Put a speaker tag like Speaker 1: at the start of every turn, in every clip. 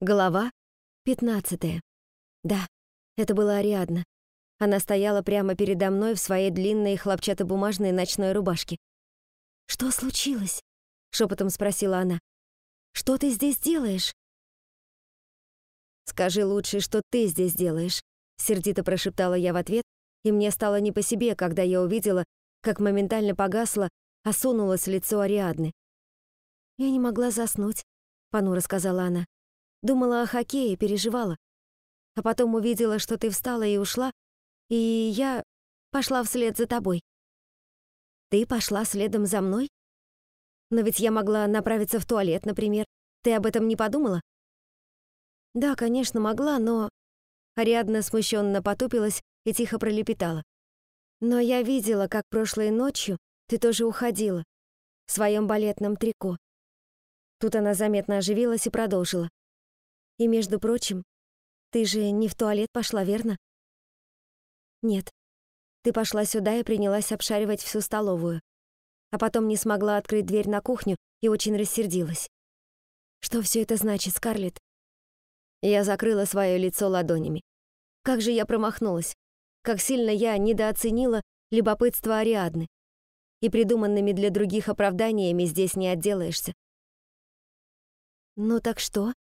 Speaker 1: Глава 15. Да, это была Ариадна. Она стояла прямо передо мной в своей длинной хлопчатобумажной ночной рубашке. «Что случилось?» — шепотом спросила она. «Что ты здесь делаешь?» «Скажи лучше, что ты здесь делаешь», — сердито прошептала я в ответ, и мне стало не по себе, когда я увидела, как моментально погасло, осунулось лицо Ариадны. «Я не могла заснуть», — понуро сказала она. Думала о хоккее, переживала. А потом увидела, что ты встала и ушла, и я пошла вслед за тобой. Ты пошла следом за мной? Но ведь я могла направиться в туалет, например. Ты об этом не подумала? Да, конечно, могла, но... Ариадна смущенно потупилась и тихо пролепетала. Но я видела, как прошлой ночью ты тоже уходила в своем балетном трико. Тут она заметно оживилась и продолжила. И, между прочим, ты же не в туалет пошла, верно? Нет. Ты пошла сюда и принялась обшаривать всю столовую. А потом не смогла открыть дверь на кухню и очень рассердилась. Что все это значит, Скарлетт? Я закрыла свое лицо ладонями. Как же я промахнулась. Как сильно я недооценила любопытство Ариадны. И придуманными для других оправданиями здесь не отделаешься. «Ну так что?»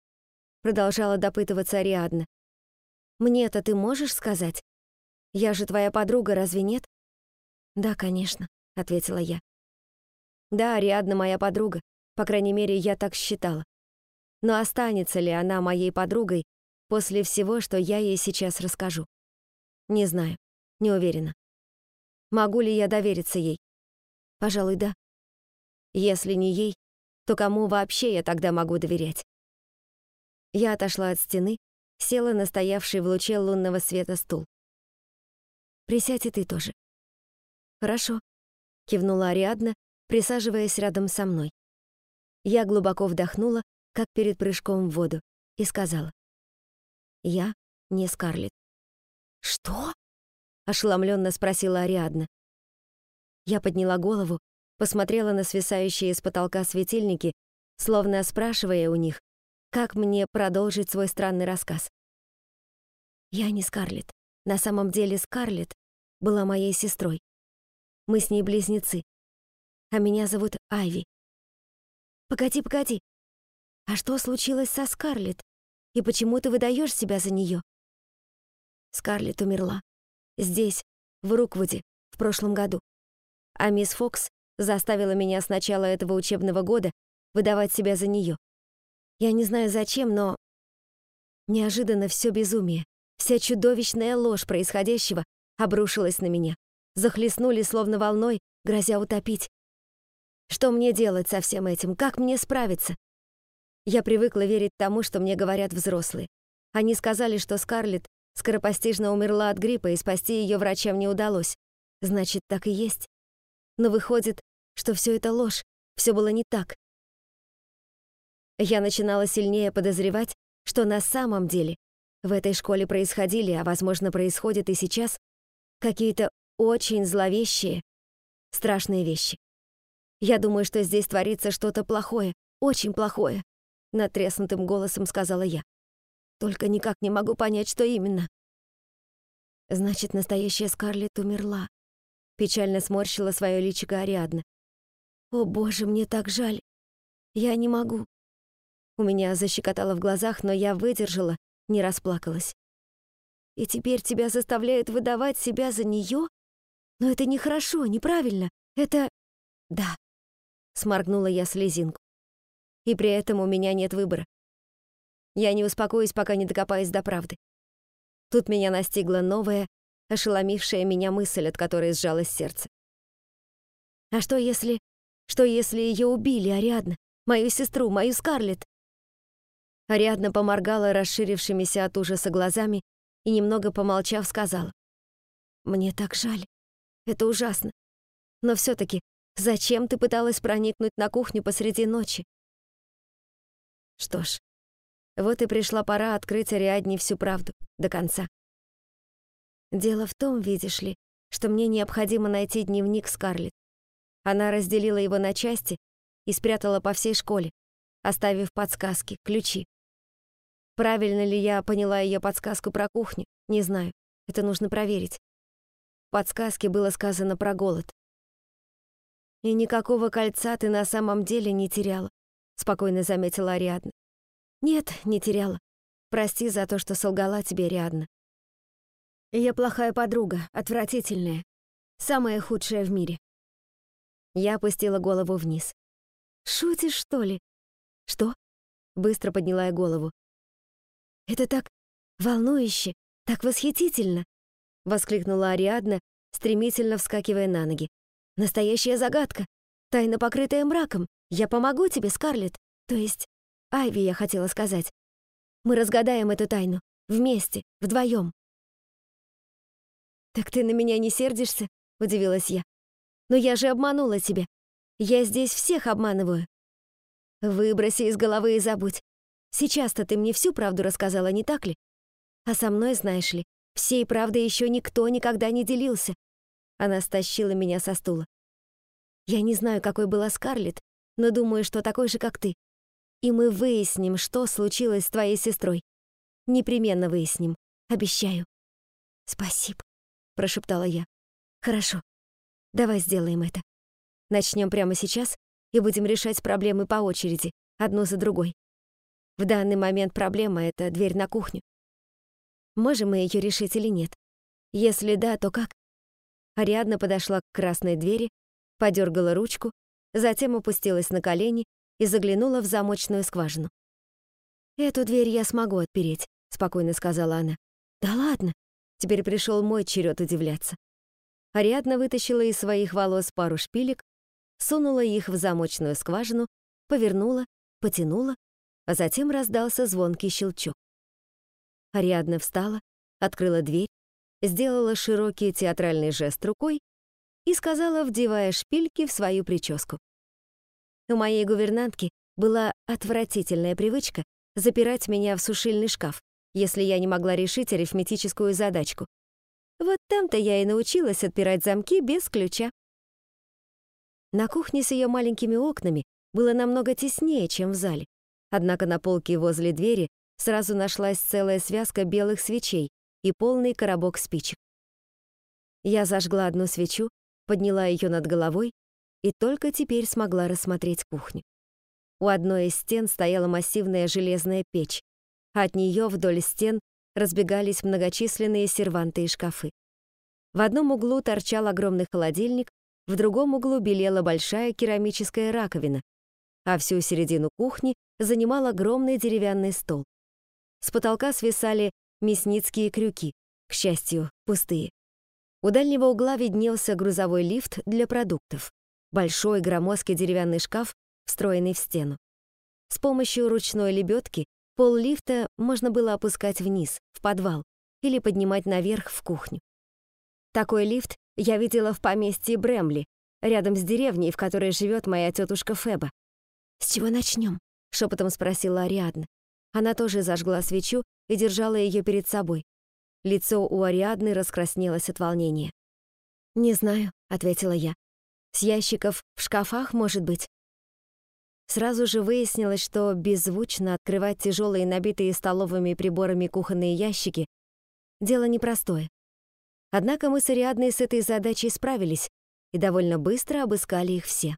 Speaker 1: Продолжала допытываться Ариадна. Мне-то ты можешь сказать? Я же твоя подруга, разве нет? Да, конечно, ответила я. Да, Ариадна моя подруга, по крайней мере, я так считала. Но останется ли она моей подругой после всего, что я ей сейчас расскажу? Не знаю, не уверена. Могу ли я довериться ей? Пожалуй, да. Если не ей, то кому вообще я тогда могу доверять? Я отошла от стены, села на стоявший в луче лунного света стул. «Присядь и ты тоже». «Хорошо», — кивнула Ариадна, присаживаясь рядом со мной. Я глубоко вдохнула, как перед прыжком в воду, и сказала. «Я не Скарлетт». «Что?» — ошеломленно спросила Ариадна. Я подняла голову, посмотрела на свисающие с потолка светильники, словно спрашивая у них, как мне продолжить свой странный рассказ? Я не Скарлетт. На самом деле Скарлетт была моей сестрой. Мы с ней близнецы. А меня зовут Айви. Погоди, погоди. А что случилось со Скарлетт? И почему ты выдаешь себя за нее? Скарлетт умерла. Здесь, в Руквуде, в прошлом году. А мисс Фокс заставила меня с начала этого учебного года выдавать себя за нее. Я не знаю зачем, но... Неожиданно все безумие, вся чудовищная ложь происходящего обрушилась на меня. Захлестнули словно волной, грозя утопить. Что мне делать со всем этим? Как мне справиться? Я привыкла верить тому, что мне говорят взрослые. Они сказали, что Скарлетт скоропостижно умерла от гриппа, и спасти ее врачам не удалось. Значит, так и есть. Но выходит, что все это ложь, все было не так. Я начинала сильнее подозревать, что на самом деле в этой школе происходили, а возможно происходят и сейчас, какие-то очень зловещие, страшные вещи. Я думаю, что здесь творится что-то плохое, очень плохое, натреснутым голосом сказала я. Только никак не могу понять, что именно. Значит, настоящая Скарлетт умерла. Печально сморщила свое личико Ариадна. О, боже, мне так жаль. Я не могу. У меня защекотало в глазах, но я выдержала, не расплакалась. И теперь тебя заставляют выдавать себя за нее? Но это нехорошо, неправильно. Это... Да. Сморгнула я слезинку. И при этом у меня нет выбора. Я не успокоюсь, пока не докопаюсь до правды. Тут меня настигла новая, ошеломившая меня мысль, от которой сжалось сердце. А что если... Что если ее убили, Ариадна? Мою сестру, мою Скарлетт? Ариадна поморгала расширившимися от ужаса глазами и, немного помолчав, сказала. «Мне так жаль. Это ужасно. Но все таки зачем ты пыталась проникнуть на кухню посреди ночи?» Что ж, вот и пришла пора открыть Ариадне всю правду, до конца. Дело в том, видишь ли, что мне необходимо найти дневник Скарлетт. Она разделила его на части и спрятала по всей школе, оставив подсказки, ключи. Правильно ли я поняла ее подсказку про кухню? Не знаю. Это нужно проверить. В подсказке было сказано про голод. «И никакого кольца ты на самом деле не теряла», — спокойно заметила Ариадна. «Нет, не теряла. Прости за то, что солгала тебе, Ариадна. Я плохая подруга, отвратительная, самая худшая в мире». Я опустила голову вниз. «Шутишь, что ли?» «Что?» Быстро подняла я голову. «Это так волнующе, так восхитительно!» Воскликнула Ариадна, стремительно вскакивая на ноги. «Настоящая загадка! Тайна, покрытая мраком! Я помогу тебе, Скарлетт! То есть, Айви, я хотела сказать. Мы разгадаем эту тайну. Вместе, вдвоем. «Так ты на меня не сердишься?» — удивилась я. «Но я же обманула тебя. Я здесь всех обманываю. Выброси из головы и забудь. Сейчас-то ты мне всю правду рассказала, не так ли? А со мной, знаешь ли, всей правдой еще никто никогда не делился. Она стащила меня со стула. Я не знаю, какой была Скарлетт, но думаю, что такой же, как ты. И мы выясним, что случилось с твоей сестрой. Непременно выясним. Обещаю. Спасибо, прошептала я. Хорошо. Давай сделаем это. Начнем прямо сейчас и будем решать проблемы по очереди, одну за другой. В данный момент проблема — это дверь на кухню. Можем мы ее решить или нет? Если да, то как? Ариадна подошла к красной двери, подергала ручку, затем опустилась на колени и заглянула в замочную скважину. «Эту дверь я смогу отпереть», — спокойно сказала она. «Да ладно!» Теперь пришел мой черед удивляться. Ариадна вытащила из своих волос пару шпилек сунула их в замочную скважину, повернула, потянула, а затем раздался звонкий щелчок. Ариадна встала, открыла дверь, сделала широкий театральный жест рукой и сказала, вдевая шпильки в свою прическу. У моей гувернантки была отвратительная привычка запирать меня в сушильный шкаф, если я не могла решить арифметическую задачку. Вот там-то я и научилась отпирать замки без ключа. На кухне с ее маленькими окнами было намного теснее, чем в зале. Однако на полке возле двери сразу нашлась целая связка белых свечей и полный коробок спичек. Я зажгла одну свечу, подняла ее над головой и только теперь смогла рассмотреть кухню. У одной из стен стояла массивная железная печь, а от нее вдоль стен разбегались многочисленные серванты и шкафы. В одном углу торчал огромный холодильник, в другом углу белела большая керамическая раковина, а всю середину кухни занимал огромный деревянный стол. С потолка свисали мясницкие крюки, к счастью, пустые. У дальнего угла виднелся грузовой лифт для продуктов, большой громоздкий деревянный шкаф, встроенный в стену. С помощью ручной лебедки пол лифта можно было опускать вниз, в подвал, или поднимать наверх в кухню. Такой лифт я видела в поместье Бремли, рядом с деревней, в которой живет моя тетушка Феба. «С чего начнем?» — шепотом спросила Ариадна. Она тоже зажгла свечу и держала ее перед собой. Лицо у Ариадны раскраснелось от волнения. «Не знаю», — ответила я. «С ящиков в шкафах, может быть?» Сразу же выяснилось, что беззвучно открывать тяжелые набитые столовыми приборами кухонные ящики — дело непростое. Однако мы с Ариадной с этой задачей справились и довольно быстро обыскали их все.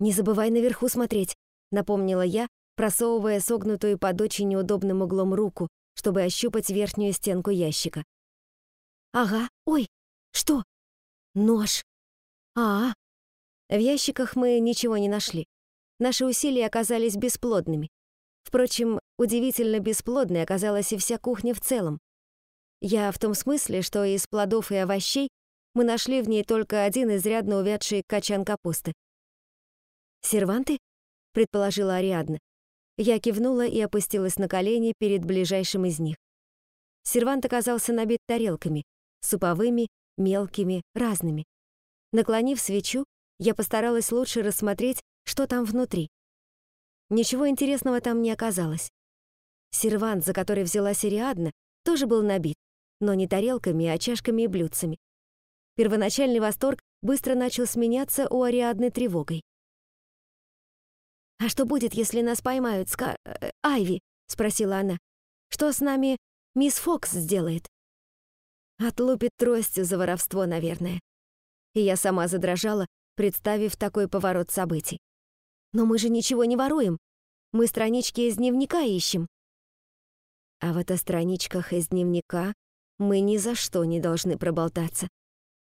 Speaker 1: «Не забывай наверху смотреть», — напомнила я, просовывая согнутую под очень неудобным углом руку, чтобы ощупать верхнюю стенку ящика. «Ага, ой, что?» «Нож!» «А, -а. В ящиках мы ничего не нашли. Наши усилия оказались бесплодными. Впрочем, удивительно бесплодной оказалась и вся кухня в целом. Я в том смысле, что из плодов и овощей мы нашли в ней только один изрядно увядший качан капусты. «Серванты?» — предположила Ариадна. Я кивнула и опустилась на колени перед ближайшим из них. Сервант оказался набит тарелками, суповыми, мелкими, разными. Наклонив свечу, я постаралась лучше рассмотреть, что там внутри. Ничего интересного там не оказалось. Сервант, за который взялась Ариадна, тоже был набит, но не тарелками, а чашками и блюдцами. Первоначальный восторг быстро начал сменяться у Ариадны тревогой. «А что будет, если нас поймают, Ска... Э, Айви?» спросила она. «Что с нами мисс Фокс сделает?» Отлупит тростью за воровство, наверное. И я сама задрожала, представив такой поворот событий. Но мы же ничего не воруем. Мы странички из дневника ищем. А вот о страничках из дневника мы ни за что не должны проболтаться.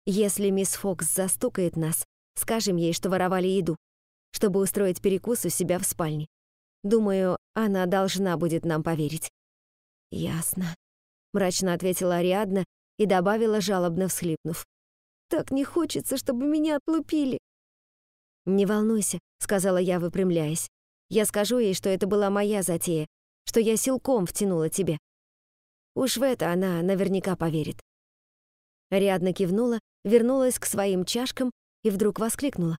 Speaker 1: Если мисс Фокс застукает нас, скажем ей, что воровали еду, чтобы устроить перекус у себя в спальне. Думаю, она должна будет нам поверить. Ясно, мрачно ответила Ариадна и добавила, жалобно всхлипнув. «Так не хочется, чтобы меня отлупили». «Не волнуйся», — сказала я, выпрямляясь. «Я скажу ей, что это была моя затея, что я силком втянула тебе. Уж в это она наверняка поверит». Рядно кивнула, вернулась к своим чашкам и вдруг воскликнула.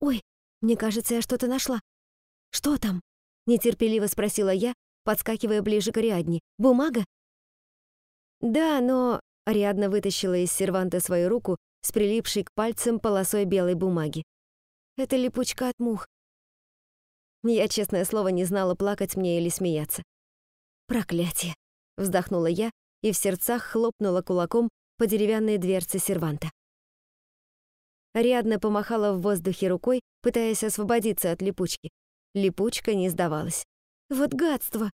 Speaker 1: «Ой, мне кажется, я что-то нашла». «Что там?» — нетерпеливо спросила я, подскакивая ближе к Ариадне. «Бумага?» «Да, но Ариадна вытащила из серванта свою руку с прилипшей к пальцам полосой белой бумаги. Это липучка от мух. Я, честное слово, не знала, плакать мне или смеяться. «Проклятие!» — вздохнула я и в сердцах хлопнула кулаком по деревянной дверце серванта. Ариадна помахала в воздухе рукой, пытаясь освободиться от липучки. Липучка не сдавалась. «Вот гадство!»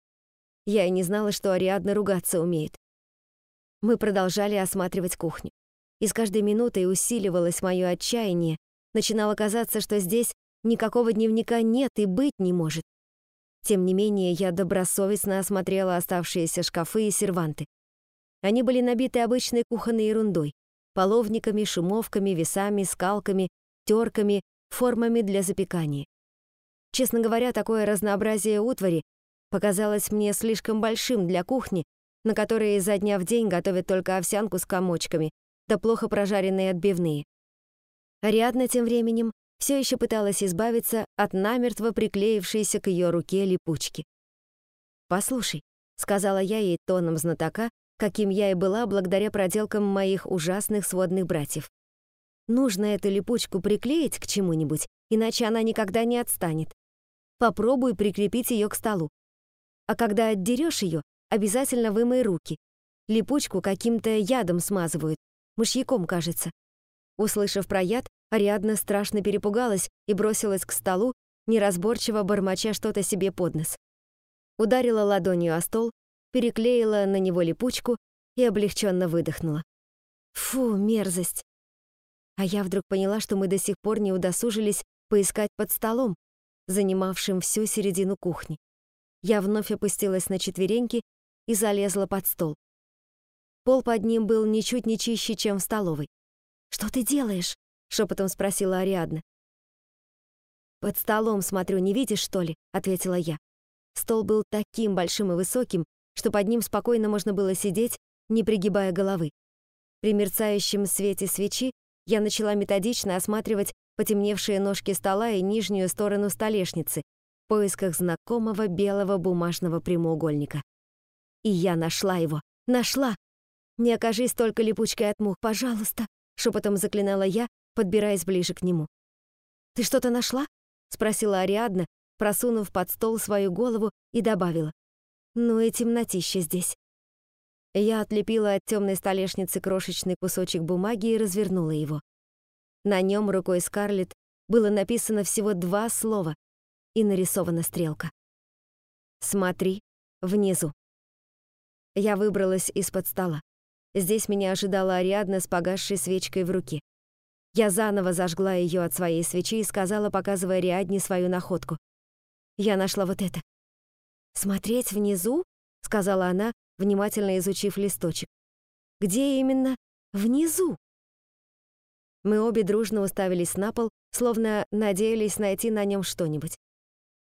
Speaker 1: Я и не знала, что Ариадна ругаться умеет. Мы продолжали осматривать кухню. И с каждой минутой усиливалось мое отчаяние. Начинало казаться, что здесь никакого дневника нет и быть не может. Тем не менее, я добросовестно осмотрела оставшиеся шкафы и серванты. Они были набиты обычной кухонной ерундой. Половниками, шумовками, весами, скалками, терками, формами для запекания. Честно говоря, такое разнообразие утвари показалось мне слишком большим для кухни, на которые изо дня в день готовят только овсянку с комочками, да плохо прожаренные отбивные. Ариадна тем временем все еще пыталась избавиться от намертво приклеившейся к ее руке липучки. «Послушай», — сказала я ей тоном знатока, каким я и была благодаря проделкам моих ужасных сводных братьев. «Нужно эту липучку приклеить к чему-нибудь, иначе она никогда не отстанет. Попробуй прикрепить ее к столу. А когда отдерешь ее, обязательно вымой руки. Липучку каким-то ядом смазывают, мышьяком, кажется. Услышав про яд, Ариадна страшно перепугалась и бросилась к столу, неразборчиво бормоча что-то себе под нос. Ударила ладонью о стол, переклеила на него липучку и облегченно выдохнула. Фу, мерзость. А я вдруг поняла, что мы до сих пор не удосужились поискать под столом, занимавшим всю середину кухни. Я вновь опустилась на четвереньки и залезла под стол. Пол под ним был ничуть не чище, чем в столовой. «Что ты делаешь?» — шепотом спросила Ариадна. «Под столом, смотрю, не видишь, что ли?» — ответила я. Стол был таким большим и высоким, что под ним спокойно можно было сидеть, не пригибая головы. При мерцающем свете свечи я начала методично осматривать потемневшие ножки стола и нижнюю сторону столешницы в поисках знакомого белого бумажного прямоугольника. И я нашла его. Нашла! Не окажись только липучкой от мух, пожалуйста, шепотом заклинала я, подбираясь ближе к нему. Ты что-то нашла? спросила Ариадна, просунув под стол свою голову и добавила: "Ну и темнотища здесь". Я отлепила от темной столешницы крошечный кусочек бумаги и развернула его. На нем рукой Скарлетт было написано всего два слова и нарисована стрелка. Смотри внизу. Я выбралась из-под стола. Здесь меня ожидала Ариадна с погасшей свечкой в руке. Я заново зажгла ее от своей свечи и сказала, показывая Ариадне свою находку. Я нашла вот это. «Смотреть внизу?» — сказала она, внимательно изучив листочек. «Где именно внизу?» Мы обе дружно уставились на пол, словно надеялись найти на нем что-нибудь.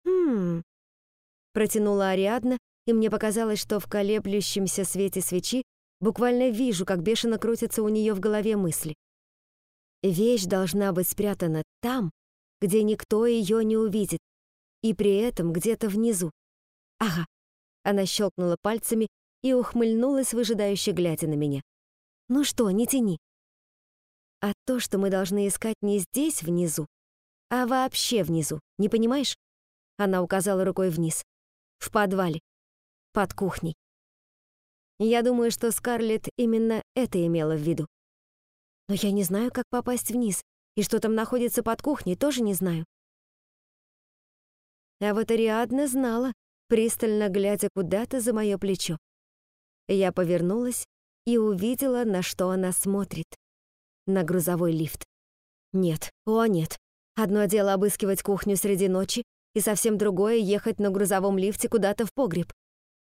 Speaker 1: «Хм...» — протянула Ариадна, и мне показалось, что в колеблющемся свете свечи буквально вижу, как бешено крутятся у нее в голове мысли. Вещь должна быть спрятана там, где никто ее не увидит, и при этом где-то внизу. Ага. Она щелкнула пальцами и ухмыльнулась, выжидающе глядя на меня. Ну что, не тяни. А то, что мы должны искать не здесь внизу, а вообще внизу, не понимаешь? Она указала рукой вниз. В подвале. под кухней. Я думаю, что Скарлетт именно это имела в виду. Но я не знаю, как попасть вниз, и что там находится под кухней, тоже не знаю. А вот Ариадна знала, пристально глядя куда-то за мое плечо. Я повернулась и увидела, на что она смотрит. На грузовой лифт. Нет, о нет. Одно дело обыскивать кухню среди ночи, и совсем другое — ехать на грузовом лифте куда-то в погреб.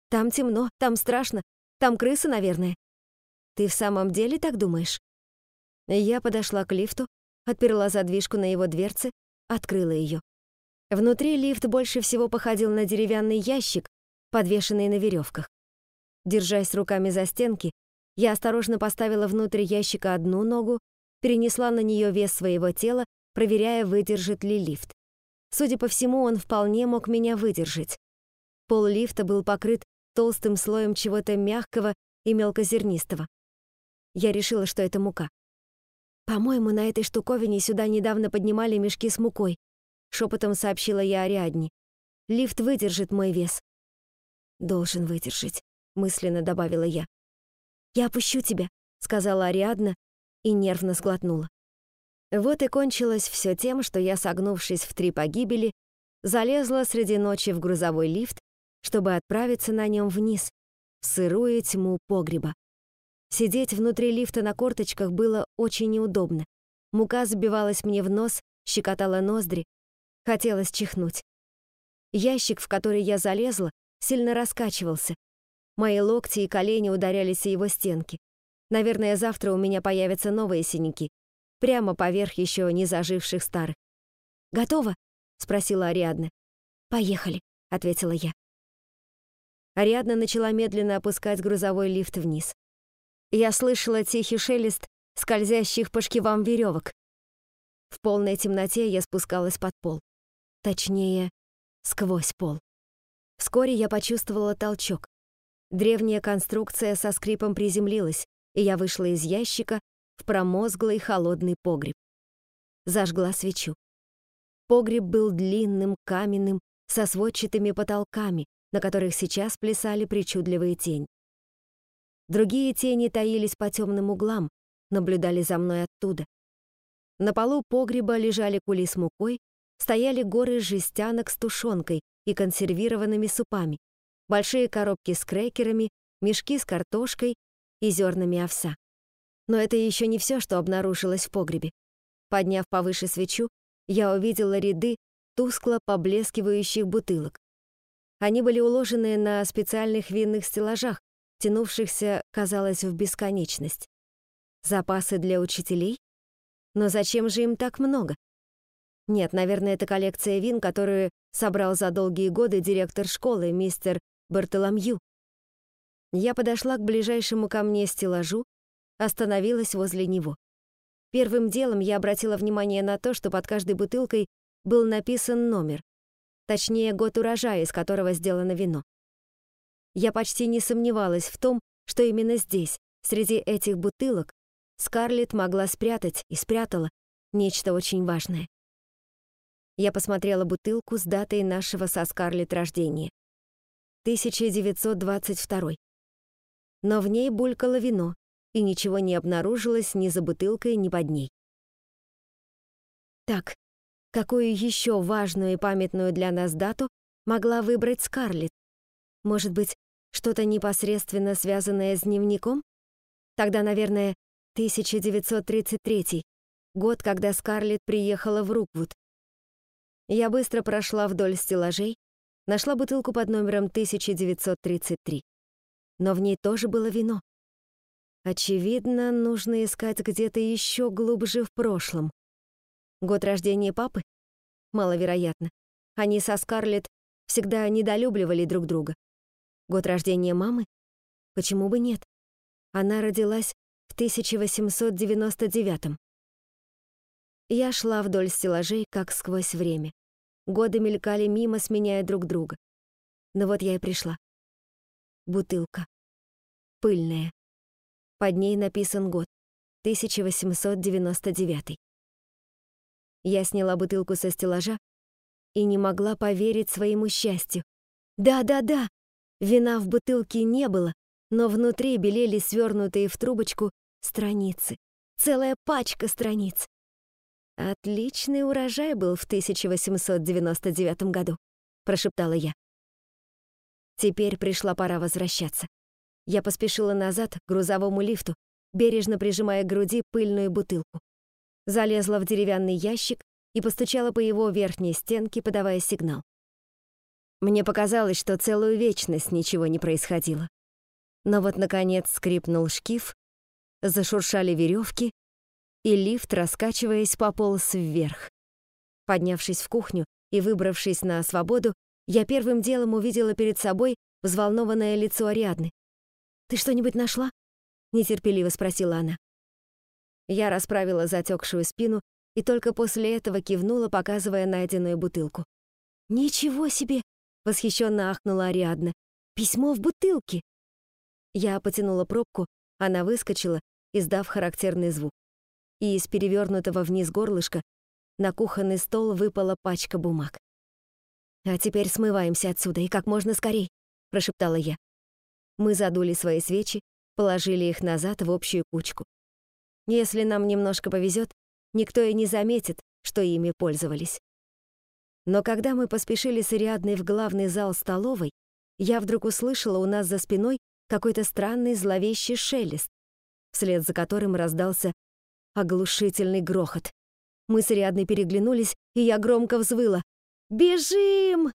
Speaker 1: Там темно, там страшно, там крысы, наверное. Ты в самом деле так думаешь? Я подошла к лифту, отперла задвижку на его дверце, открыла ее. Внутри лифт больше всего походил на деревянный ящик, подвешенный на веревках. Держась руками за стенки, я осторожно поставила внутрь ящика одну ногу, перенесла на нее вес своего тела, проверяя, выдержит ли лифт. Судя по всему, он вполне мог меня выдержать. Пол лифта был покрыт толстым слоем чего-то мягкого и мелкозернистого. Я решила, что это мука. «По-моему, на этой штуковине сюда недавно поднимали мешки с мукой», шепотом сообщила я Ариадне. «Лифт выдержит мой вес». «Должен выдержать», мысленно добавила я. «Я опущу тебя», — сказала Ариадна и нервно сглотнула. Вот и кончилось все тем, что я, согнувшись в три погибели, залезла среди ночи в грузовой лифт чтобы отправиться на нем вниз, в сырую тьму погреба. Сидеть внутри лифта на корточках было очень неудобно. Мука забивалась мне в нос, щекотала ноздри. Хотелось чихнуть. Ящик, в который я залезла, сильно раскачивался. Мои локти и колени ударялись о его стенки. Наверное, завтра у меня появятся новые синяки, прямо поверх еще не заживших старых. «Готово?» — спросила Ариадна. «Поехали», — ответила я. Ариадна начала медленно опускать грузовой лифт вниз. Я слышала тихий шелест скользящих по шкивам веревок. В полной темноте я спускалась под пол. Точнее, сквозь пол. Вскоре я почувствовала толчок. Древняя конструкция со скрипом приземлилась, и я вышла из ящика в промозглый холодный погреб. Зажгла свечу. Погреб был длинным, каменным, со сводчатыми потолками, на которых сейчас плясали причудливые тени. Другие тени таились по темным углам, наблюдали за мной оттуда. На полу погреба лежали кули с мукой, стояли горы жестянок с тушенкой и консервированными супами, большие коробки с крекерами, мешки с картошкой и зернами овса. Но это еще не все, что обнаружилось в погребе. Подняв повыше свечу, я увидела ряды тускло поблескивающих бутылок. Они были уложены на специальных винных стеллажах, тянувшихся, казалось, в бесконечность. Запасы для учителей? Но зачем же им так много? Нет, наверное, это коллекция вин, которую собрал за долгие годы директор школы, мистер Бартоломью. Я подошла к ближайшему ко мне стеллажу, остановилась возле него. Первым делом я обратила внимание на то, что под каждой бутылкой был написан номер точнее год урожая, из которого сделано вино. Я почти не сомневалась в том, что именно здесь, среди этих бутылок, Скарлетт могла спрятать и спрятала нечто очень важное. Я посмотрела бутылку с датой нашего со Скарлетт рождения. 1922. Но в ней булькало вино, и ничего не обнаружилось ни за бутылкой, ни под ней. Так, Какую еще важную и памятную для нас дату могла выбрать Скарлетт? Может быть, что-то непосредственно связанное с дневником? Тогда, наверное, 1933, год, когда Скарлетт приехала в Руквуд. Я быстро прошла вдоль стеллажей, нашла бутылку под номером 1933. Но в ней тоже было вино. Очевидно, нужно искать где-то еще глубже в прошлом. Год рождения папы? Маловероятно. Они со Скарлетт всегда недолюбливали друг друга. Год рождения мамы? Почему бы нет? Она родилась в 1899 Я шла вдоль стеллажей, как сквозь время. Годы мелькали мимо, сменяя друг друга. Но вот я и пришла. Бутылка. Пыльная. Под ней написан год. 1899. Я сняла бутылку со стеллажа и не могла поверить своему счастью. Да-да-да, Вина в бутылке не было, но внутри белели свернутые в трубочку страницы. Целая пачка страниц. «Отличный урожай был в 1899 году», — прошептала я. Теперь пришла пора возвращаться. Я поспешила назад к грузовому лифту, бережно прижимая к груди пыльную бутылку. Залезла в деревянный ящик и постучала по его верхней стенке, подавая сигнал. Мне показалось, что целую вечность ничего не происходило. Но вот, наконец, скрипнул шкив, зашуршали веревки, и лифт, раскачиваясь, пополз вверх. Поднявшись в кухню и выбравшись на свободу, я первым делом увидела перед собой взволнованное лицо Ариадны. «Ты что-нибудь нашла?» — нетерпеливо спросила она. Я расправила затекшую спину и только после этого кивнула, показывая найденную бутылку. «Ничего себе!» — восхищенно ахнула Ариадна. «Письмо в бутылке!» Я потянула пробку, она выскочила, издав характерный звук и из перевернутого вниз горлышка на кухонный стол выпала пачка бумаг. «А теперь смываемся отсюда, и как можно скорей», — прошептала я. Мы задули свои свечи, положили их назад в общую кучку. Если нам немножко повезет, никто и не заметит, что ими пользовались. Но когда мы поспешили с Ариадной в главный зал столовой, я вдруг услышала у нас за спиной какой-то странный зловещий шелест, вслед за которым раздался Оглушительный грохот. Мы с Ариадной переглянулись, и я громко взвыла. «Бежим!»